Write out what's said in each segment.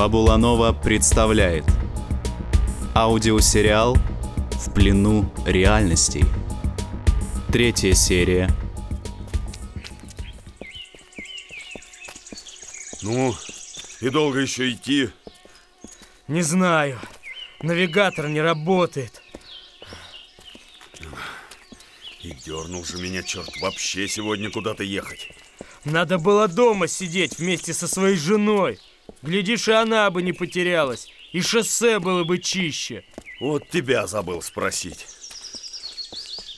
Фабула Нова представляет Аудиосериал «В плену реальностей». Третья серия. Ну, и долго еще идти? Не знаю. Навигатор не работает. И дернул же меня черт вообще сегодня куда-то ехать. Надо было дома сидеть вместе со своей женой. Глядишь, и она бы не потерялась. И шоссе было бы чище. Вот тебя забыл спросить.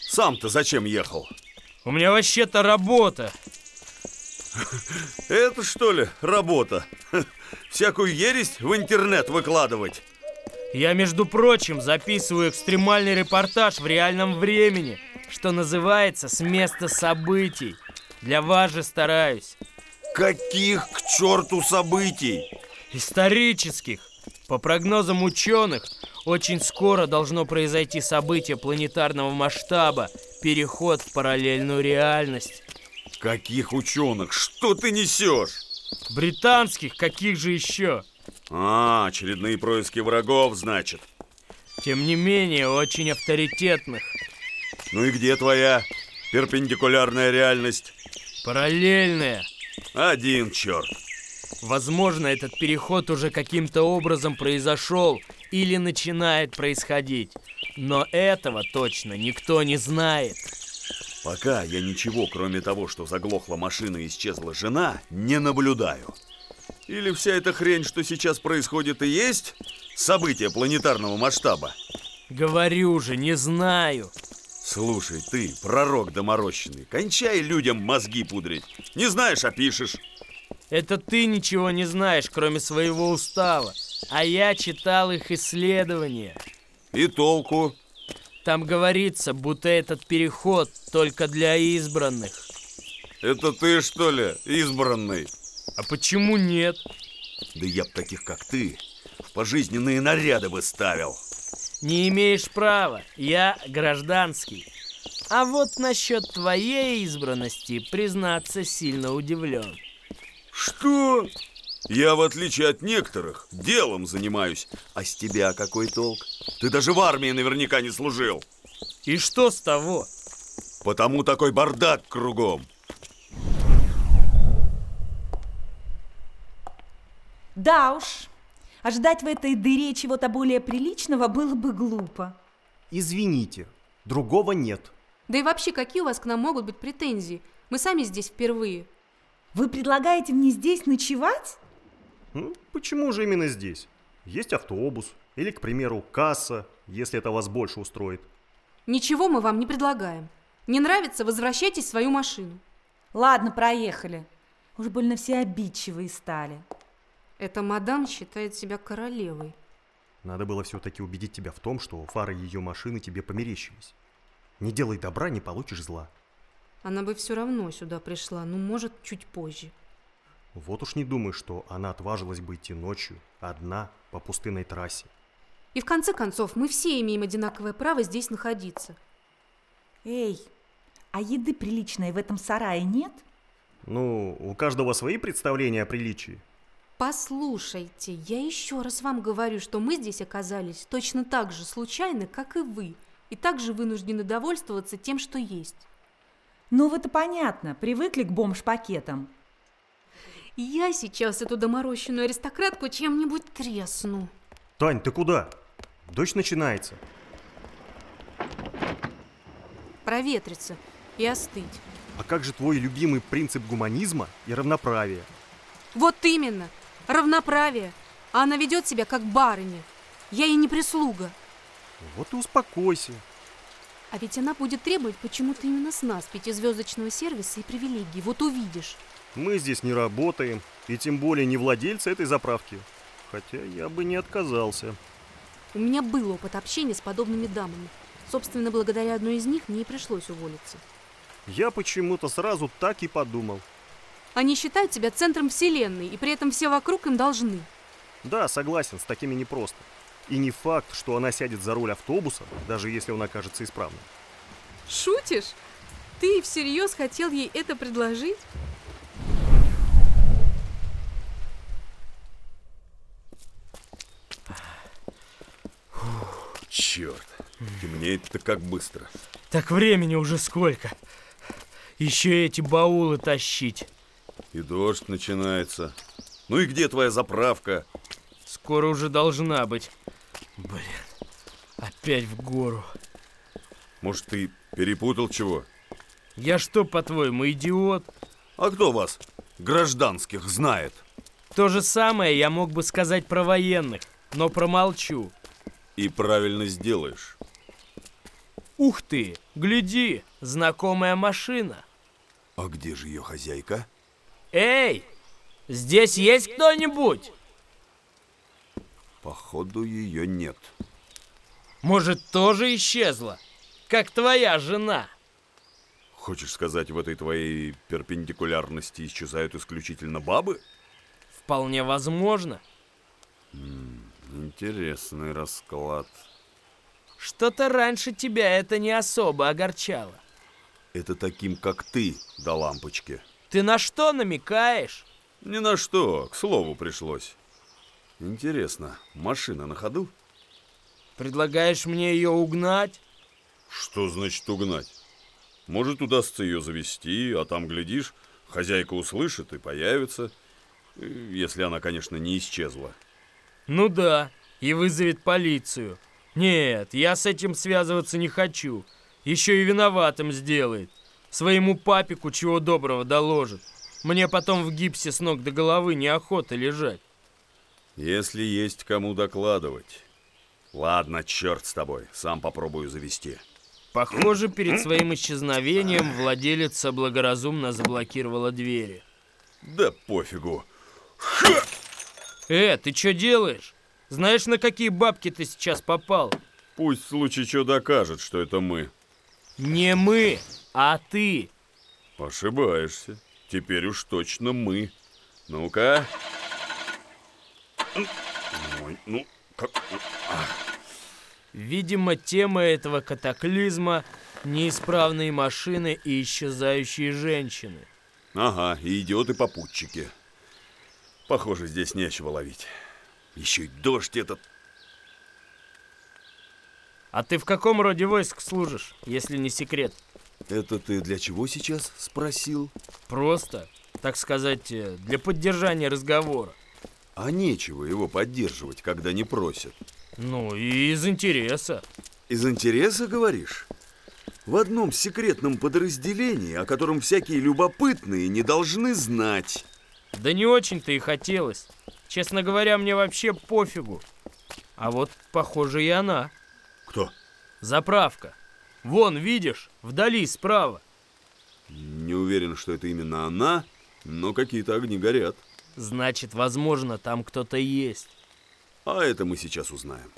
Сам-то зачем ехал? У меня вообще-то работа. Это что ли работа? Всякую ересь в интернет выкладывать? Я, между прочим, записываю экстремальный репортаж в реальном времени, что называется «С места событий». Для вас же стараюсь. Каких к черту событий? Исторических. По прогнозам ученых, очень скоро должно произойти событие планетарного масштаба, переход в параллельную реальность. Каких ученых? Что ты несешь? Британских, каких же еще? А, очередные происки врагов, значит. Тем не менее, очень авторитетных. Ну и где твоя перпендикулярная реальность? Параллельная. Один черт. Возможно, этот переход уже каким-то образом произошел или начинает происходить. Но этого точно никто не знает. Пока я ничего, кроме того, что заглохла машина и исчезла жена, не наблюдаю. Или вся эта хрень, что сейчас происходит, и есть событие планетарного масштаба? Говорю же, не знаю. Слушай, ты, пророк доморощенный, кончай людям мозги пудрить. Не знаешь, а пишешь. Это ты ничего не знаешь, кроме своего устава. А я читал их исследования. И толку? Там говорится, будто этот переход только для избранных. Это ты, что ли, избранный? А почему нет? Да я б таких, как ты, в пожизненные наряды бы ставил. Не имеешь права, я гражданский. А вот насчет твоей избранности, признаться, сильно удивлен. Что? Я, в отличие от некоторых, делом занимаюсь. А с тебя какой толк? Ты даже в армии наверняка не служил. И что с того? Потому такой бардак кругом. Да уж, ожидать в этой дыре чего-то более приличного было бы глупо. Извините, другого нет. Да и вообще, какие у вас к нам могут быть претензии? Мы сами здесь впервые. Вы предлагаете мне здесь ночевать? Ну, почему же именно здесь? Есть автобус или, к примеру, касса, если это вас больше устроит. Ничего мы вам не предлагаем. Не нравится, возвращайтесь в свою машину. Ладно, проехали. Уж больно все обидчивые стали. Эта мадам считает себя королевой. Надо было все-таки убедить тебя в том, что фары ее машины тебе померещились. Не делай добра, не получишь зла. Она бы все равно сюда пришла, ну, может, чуть позже. Вот уж не думаю, что она отважилась бы идти ночью, одна, по пустынной трассе. И в конце концов, мы все имеем одинаковое право здесь находиться. Эй, а еды приличной в этом сарае нет? Ну, у каждого свои представления о приличии. Послушайте, я еще раз вам говорю, что мы здесь оказались точно так же случайно, как и вы, и также вынуждены довольствоваться тем, что есть. Ну, это понятно, привыкли к бомж-пакетам. Я сейчас эту доморощенную аристократку чем-нибудь тресну. Тань, ты куда? Дождь начинается. Проветриться и остыть. А как же твой любимый принцип гуманизма и равноправия? Вот именно, равноправие. А она ведет себя как барыня. Я ей не прислуга. Вот и успокойся. А ведь она будет требовать почему-то именно с нас пятизвездочного сервиса и привилегий. Вот увидишь. Мы здесь не работаем, и тем более не владельцы этой заправки. Хотя я бы не отказался. У меня был опыт общения с подобными дамами. Собственно, благодаря одной из них мне и пришлось уволиться. Я почему-то сразу так и подумал. Они считают тебя центром вселенной, и при этом все вокруг им должны. Да, согласен, с такими непросто. И не факт, что она сядет за руль автобуса, даже если он окажется исправным. Шутишь? Ты всерьез хотел ей это предложить? Черт, темнеет-то как быстро. Так времени уже сколько. Еще эти баулы тащить. И дождь начинается. Ну и где твоя заправка? Скоро уже должна быть. Блин, опять в гору. Может, ты перепутал чего? Я что, по-твоему, идиот? А кто вас, гражданских, знает? То же самое я мог бы сказать про военных, но промолчу. И правильно сделаешь. Ух ты, гляди, знакомая машина. А где же ее хозяйка? Эй, здесь есть кто-нибудь? Походу, ее нет. Может, тоже исчезла? Как твоя жена? Хочешь сказать, в этой твоей перпендикулярности исчезают исключительно бабы? Вполне возможно. Интересный расклад. Что-то раньше тебя это не особо огорчало. Это таким, как ты, до лампочки. Ты на что намекаешь? Ни на что, к слову пришлось. Интересно, машина на ходу? Предлагаешь мне ее угнать? Что значит угнать? Может, удастся ее завести, а там, глядишь, хозяйка услышит и появится. Э, Если она, конечно, не исчезла. Ну да, и вызовет полицию. Нет, я с этим связываться не хочу. Еще и виноватым сделает. Своему папику чего доброго доложит. Мне потом в гипсе с ног до головы неохота лежать. Если есть кому докладывать. Ладно, черт с тобой, сам попробую завести. Похоже, перед своим исчезновением владелица благоразумно заблокировала двери. Да пофигу. Э, ты что делаешь? Знаешь, на какие бабки ты сейчас попал? Пусть в случае что докажет, что это мы. Не мы, а ты. Ошибаешься. Теперь уж точно мы. Ну-ка. Ой, ну, как... Видимо, тема этого катаклизма – неисправные машины и исчезающие женщины. Ага, и идиоты-попутчики. Похоже, здесь нечего ловить. Еще и дождь этот. А ты в каком роде войск служишь, если не секрет? Это ты для чего сейчас спросил? Просто, так сказать, э, для поддержания разговора. А нечего его поддерживать, когда не просят. Ну, и из интереса. Из интереса, говоришь? В одном секретном подразделении, о котором всякие любопытные не должны знать. Да не очень-то и хотелось. Честно говоря, мне вообще пофигу. А вот, похоже, и она. Заправка. Вон, видишь, вдали, справа. Не уверен, что это именно она, но какие-то огни горят. Значит, возможно, там кто-то есть. А это мы сейчас узнаем.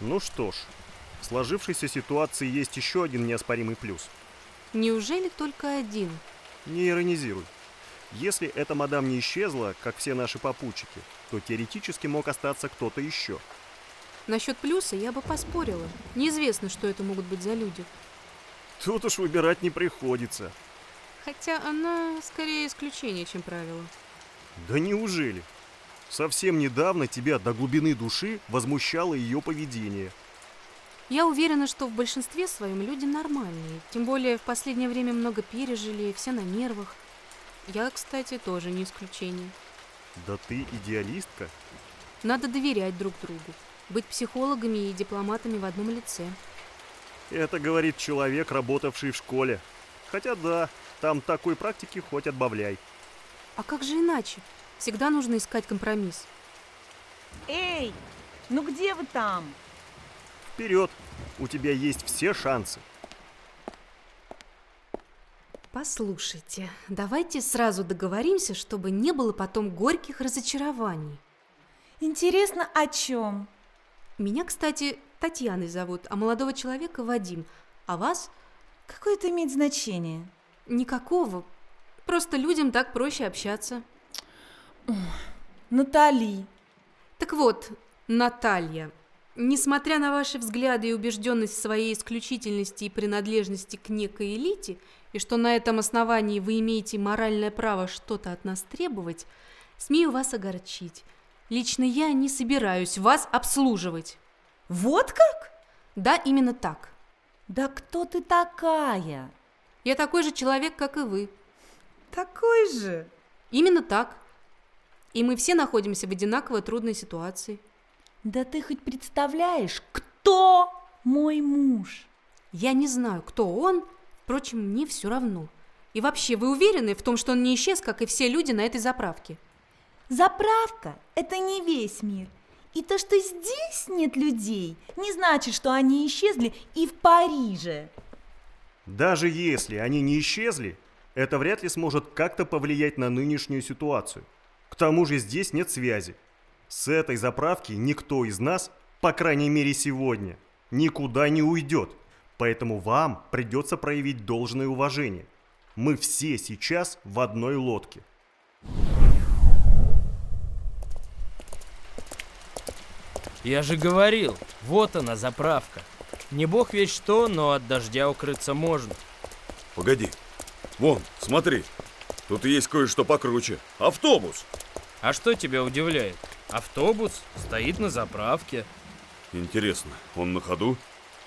Ну что ж, в сложившейся ситуации есть еще один неоспоримый плюс. Неужели только один? Не иронизируй. Если эта мадам не исчезла, как все наши попутчики, то теоретически мог остаться кто-то еще. Насчет плюса я бы поспорила. Неизвестно, что это могут быть за люди. Тут уж выбирать не приходится. Хотя она скорее исключение, чем правило. Да неужели? Совсем недавно тебя до глубины души возмущало ее поведение. Я уверена, что в большинстве своем люди нормальные. Тем более в последнее время много пережили, все на нервах. Я, кстати, тоже не исключение. Да ты идеалистка. Надо доверять друг другу. Быть психологами и дипломатами в одном лице. Это говорит человек, работавший в школе. Хотя да, там такой практики хоть отбавляй. А как же иначе? Всегда нужно искать компромисс. Эй, ну где вы там? Вперед! У тебя есть все шансы. Послушайте, давайте сразу договоримся, чтобы не было потом горьких разочарований. Интересно, о чем? Меня, кстати, Татьяной зовут, а молодого человека Вадим. А вас? Какое это имеет значение? Никакого. Просто людям так проще общаться. Натали. Так вот, Наталья, несмотря на ваши взгляды и убежденность в своей исключительности и принадлежности к некой элите, и что на этом основании вы имеете моральное право что-то от нас требовать, смею вас огорчить. Лично я не собираюсь вас обслуживать. Вот как? Да, именно так. Да кто ты такая? Я такой же человек, как и вы. Такой же. Именно так. И мы все находимся в одинаково трудной ситуации. Да ты хоть представляешь, кто мой муж? Я не знаю, кто он, впрочем, мне все равно. И вообще, вы уверены в том, что он не исчез, как и все люди на этой заправке? Заправка – это не весь мир. И то, что здесь нет людей, не значит, что они исчезли и в Париже. Даже если они не исчезли, это вряд ли сможет как-то повлиять на нынешнюю ситуацию. К тому же здесь нет связи. С этой заправки никто из нас, по крайней мере сегодня, никуда не уйдет. Поэтому вам придется проявить должное уважение. Мы все сейчас в одной лодке. Я же говорил, вот она заправка. Не бог ведь что, но от дождя укрыться можно. Погоди. Вон, смотри. Тут есть кое-что покруче. Автобус. А что тебя удивляет? Автобус стоит на заправке. Интересно, он на ходу?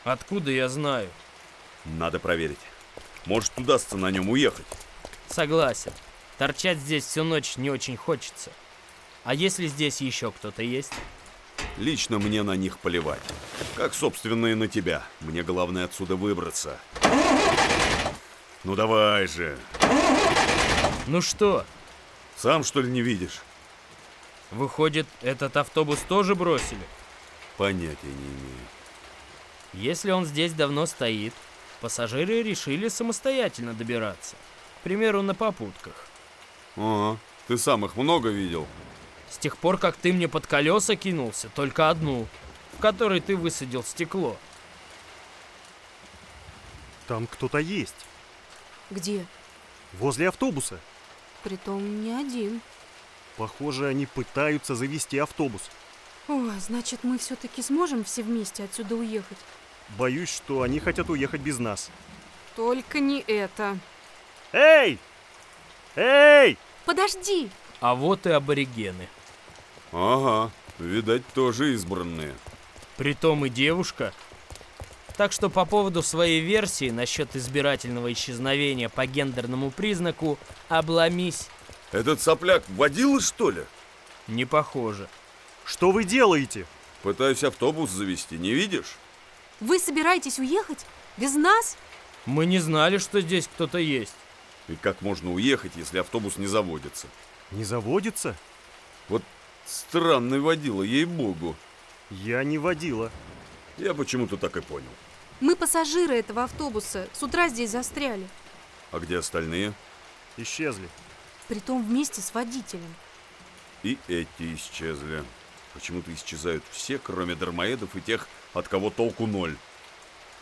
Откуда я знаю? Надо проверить. Может, удастся на нем уехать. Согласен. Торчать здесь всю ночь не очень хочется. А если здесь еще кто-то есть? Лично мне на них плевать. Как, собственно, и на тебя. Мне главное отсюда выбраться. Ну давай же. Ну что, Сам, что ли, не видишь? Выходит, этот автобус тоже бросили? Понятия не имею. Если он здесь давно стоит, пассажиры решили самостоятельно добираться. К примеру, на попутках. Ага. Ты сам их много видел? С тех пор, как ты мне под колеса кинулся, только одну, в которой ты высадил стекло. Там кто-то есть. Где? Возле автобуса. Притом не один. Похоже, они пытаются завести автобус. Ой, значит, мы все-таки сможем все вместе отсюда уехать? Боюсь, что они хотят уехать без нас. Только не это. Эй! Эй! Подожди! А вот и аборигены. Ага. Видать, тоже избранные. Притом и девушка. Так что по поводу своей версии насчет избирательного исчезновения по гендерному признаку обломись. Этот сопляк водила, что ли? Не похоже. Что вы делаете? Пытаюсь автобус завести, не видишь? Вы собираетесь уехать? Без нас? Мы не знали, что здесь кто-то есть. И как можно уехать, если автобус не заводится? Не заводится? Вот странный водила, ей-богу. Я не водила. Я почему-то так и понял. Мы пассажиры этого автобуса. С утра здесь застряли. А где остальные? Исчезли. Притом вместе с водителем. И эти исчезли. Почему-то исчезают все, кроме дармоедов и тех, от кого толку ноль.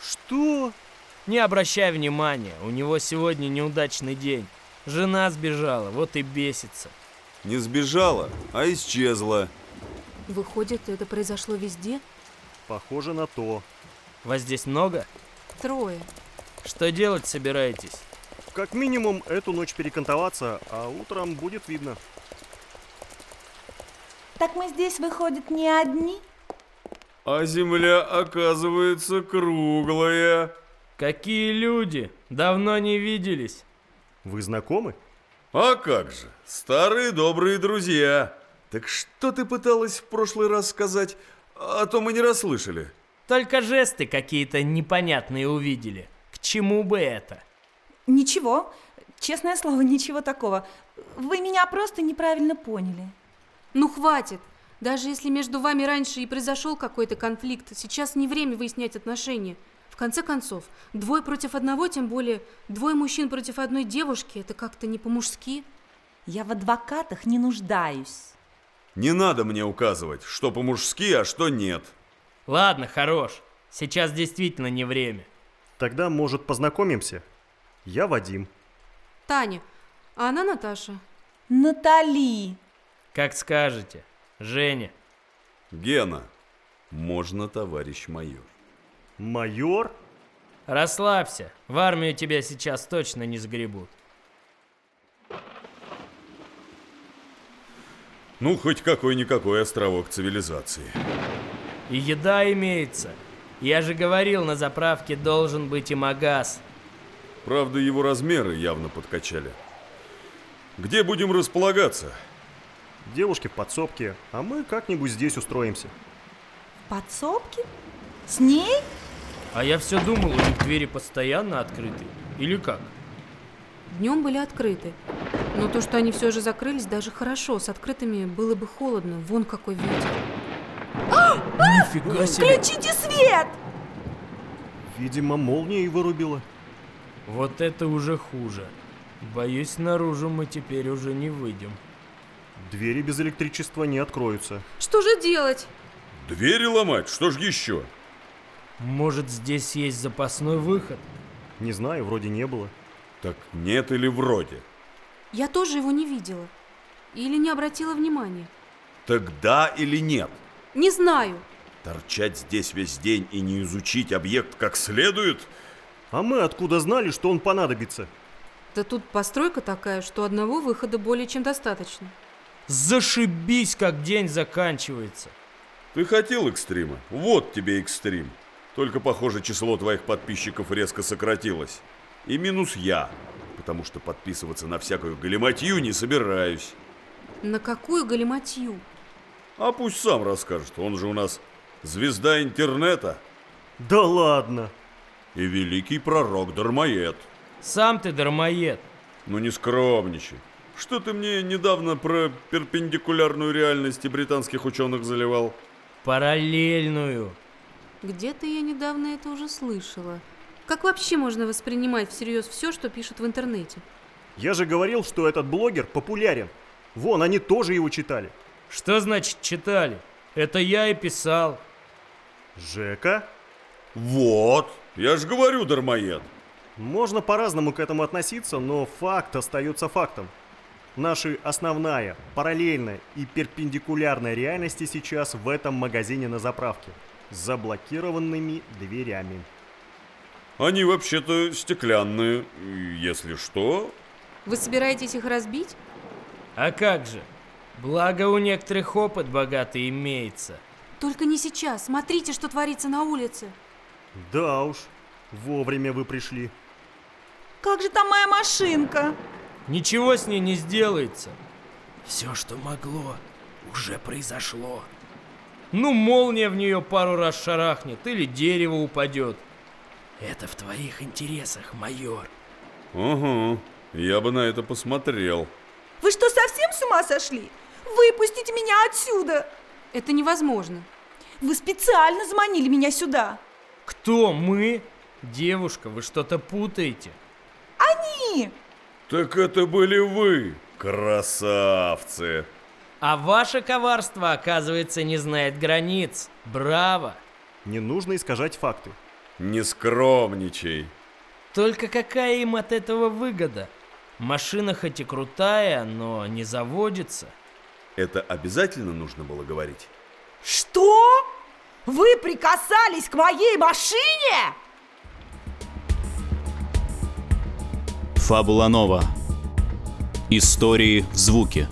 Что? Не обращай внимания, у него сегодня неудачный день. Жена сбежала, вот и бесится. Не сбежала, а исчезла. Выходит, это произошло везде? Похоже на то. Вас здесь много? Трое. Что делать собираетесь? Как минимум эту ночь перекантоваться, а утром будет видно. Так мы здесь, выходит, не одни? А земля, оказывается, круглая. Какие люди? Давно не виделись. Вы знакомы? А как же, старые добрые друзья. Так что ты пыталась в прошлый раз сказать, а то мы не расслышали. Только жесты какие-то непонятные увидели. К чему бы это? Ничего, честное слово, ничего такого. Вы меня просто неправильно поняли. Ну хватит! Даже если между вами раньше и произошел какой-то конфликт, сейчас не время выяснять отношения. В конце концов, двое против одного, тем более двое мужчин против одной девушки, это как-то не по-мужски. Я в адвокатах не нуждаюсь. Не надо мне указывать, что по-мужски, а что нет. Ладно, хорош. Сейчас действительно не время. Тогда, может, познакомимся? Я Вадим. Таня, а она Наташа. Натали! Как скажете. Женя. Гена, можно, товарищ майор. Майор? Расслабься. В армию тебя сейчас точно не сгребут. Ну, хоть какой-никакой островок цивилизации. И еда имеется. Я же говорил, на заправке должен быть и магаз. Правда, его размеры явно подкачали. Где будем располагаться? Девушки в подсобке, а мы как-нибудь здесь устроимся. В подсобке? С ней? А я все думал, у них двери постоянно открыты. Или как? Днем были открыты. Но то, что они все же закрылись, даже хорошо. С открытыми было бы холодно. Вон какой ветер. Нифига себе! Включите свет! Видимо, молния и вырубила. Вот это уже хуже. Боюсь, наружу мы теперь уже не выйдем. Двери без электричества не откроются. Что же делать? Двери ломать? Что ж еще? Может, здесь есть запасной выход? Не знаю, вроде не было. Так нет или вроде? Я тоже его не видела. Или не обратила внимания. Так да или нет? Не знаю. Торчать здесь весь день и не изучить объект как следует? А мы откуда знали, что он понадобится? Да тут постройка такая, что одного выхода более чем достаточно. Зашибись, как день заканчивается. Ты хотел экстрима? Вот тебе экстрим. Только, похоже, число твоих подписчиков резко сократилось. И минус я, потому что подписываться на всякую галиматью не собираюсь. На какую галиматью? А пусть сам расскажет, он же у нас звезда интернета Да ладно! И великий пророк Дармоед. Сам ты дармоед. Ну не скромничай. Что ты мне недавно про перпендикулярную реальность и британских ученых заливал? Параллельную. Где-то я недавно это уже слышала. Как вообще можно воспринимать всерьез все, что пишут в интернете? Я же говорил, что этот блогер популярен. Вон, они тоже его читали. Что значит читали? Это я и писал. Жека? Вот, я же говорю, Дармоед. Можно по-разному к этому относиться, но факт остается фактом. Наши основная, параллельная и перпендикулярная реальности сейчас в этом магазине на заправке. С заблокированными дверями. Они вообще-то стеклянные. Если что, Вы собираетесь их разбить? А как же? Благо у некоторых опыт богатый имеется. Только не сейчас. Смотрите, что творится на улице. Да уж, вовремя вы пришли. Как же там моя машинка? Ничего с ней не сделается. Все, что могло, уже произошло. Ну, молния в нее пару раз шарахнет или дерево упадет. Это в твоих интересах, майор. Угу, я бы на это посмотрел. Вы что, совсем с ума сошли? Выпустите меня отсюда! Это невозможно. Вы специально заманили меня сюда. Кто мы? Девушка, вы что-то путаете. Они! Так это были вы, красавцы. А ваше коварство, оказывается, не знает границ. Браво! Не нужно искажать факты. Не скромничай. Только какая им от этого выгода? Машина хоть и крутая, но не заводится. Это обязательно нужно было говорить? Что? Вы прикасались к моей машине? Фабула Нова. Истории в звуке.